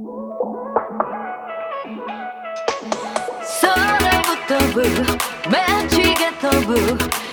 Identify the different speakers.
Speaker 1: 空を飛ぶ街が飛ぶ。